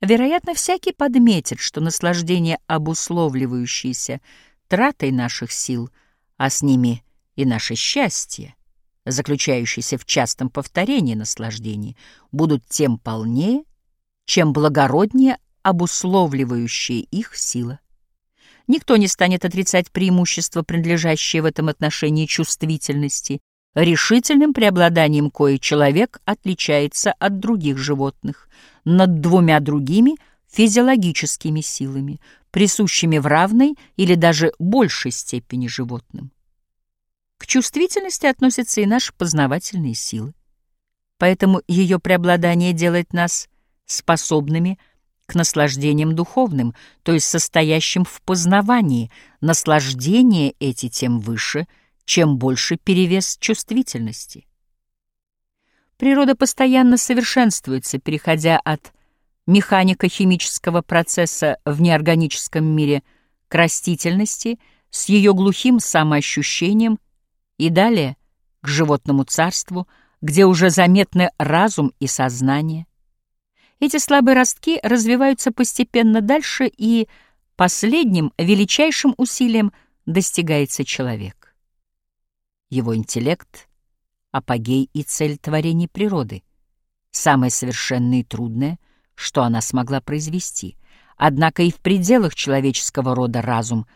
Вероятно, всякий подметит, что наслаждение, обусловливающееся тратой наших сил, а с ними и наше счастье, заключающееся в частом повторении наслаждений, будут тем полнее, чем благороднее обусловливающая их сила. Никто не станет отрицать преимущество, принадлежащее в этом отношении чувствительности, решительным преобладанием кое человек отличается от других животных над двумя другими физиологическими силами, присущими в равной или даже большей степени животным. К чувствительности относятся и наши познавательные силы. Поэтому ее преобладание делает нас способными к наслаждениям духовным, то есть состоящим в познавании. Наслаждения эти тем выше — чем больше перевес чувствительности. Природа постоянно совершенствуется, переходя от механико-химического процесса в неорганическом мире к растительности с ее глухим самоощущением и далее к животному царству, где уже заметны разум и сознание. Эти слабые ростки развиваются постепенно дальше, и последним величайшим усилием достигается человек его интеллект — апогей и цель творений природы, самое совершенное и трудное, что она смогла произвести. Однако и в пределах человеческого рода разум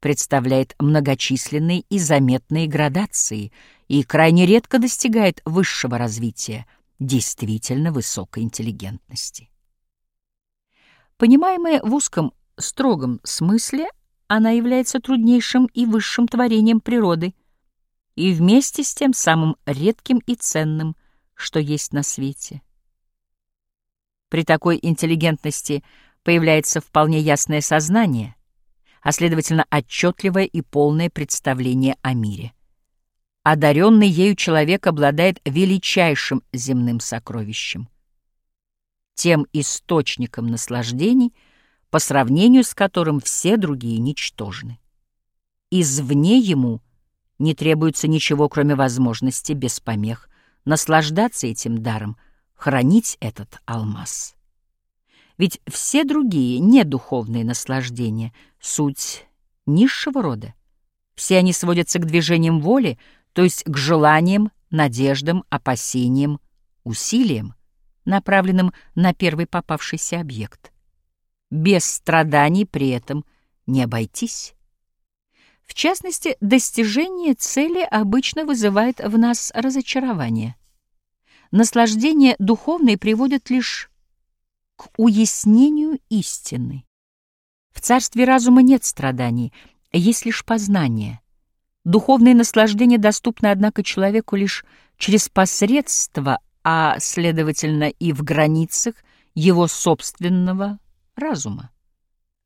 представляет многочисленные и заметные градации и крайне редко достигает высшего развития, действительно высокой интеллигентности. Понимаемая в узком, строгом смысле, она является труднейшим и высшим творением природы — и вместе с тем самым редким и ценным, что есть на свете. При такой интеллигентности появляется вполне ясное сознание, а следовательно отчетливое и полное представление о мире. Одаренный ею человек обладает величайшим земным сокровищем, тем источником наслаждений, по сравнению с которым все другие ничтожны. Извне ему — не требуется ничего, кроме возможности без помех наслаждаться этим даром, хранить этот алмаз. Ведь все другие недуховные наслаждения — суть низшего рода. Все они сводятся к движениям воли, то есть к желаниям, надеждам, опасениям, усилиям, направленным на первый попавшийся объект. Без страданий при этом не обойтись. В частности, достижение цели обычно вызывает в нас разочарование. Наслаждение духовное приводит лишь к уяснению истины. В царстве разума нет страданий, есть лишь познание. Духовное наслаждение доступно, однако, человеку лишь через посредство, а, следовательно, и в границах его собственного разума.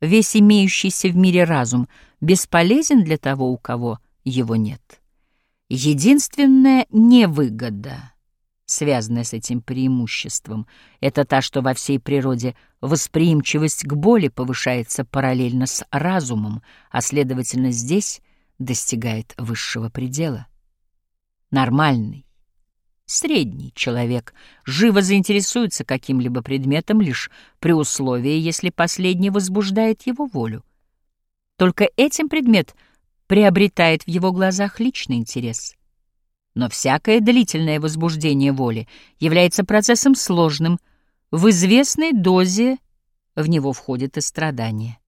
Весь имеющийся в мире разум бесполезен для того, у кого его нет. Единственная невыгода, связанная с этим преимуществом, это та, что во всей природе восприимчивость к боли повышается параллельно с разумом, а, следовательно, здесь достигает высшего предела. Нормальный, Средний человек живо заинтересуется каким-либо предметом лишь при условии, если последний возбуждает его волю. Только этим предмет приобретает в его глазах личный интерес. Но всякое длительное возбуждение воли является процессом сложным, в известной дозе в него входит и страдание.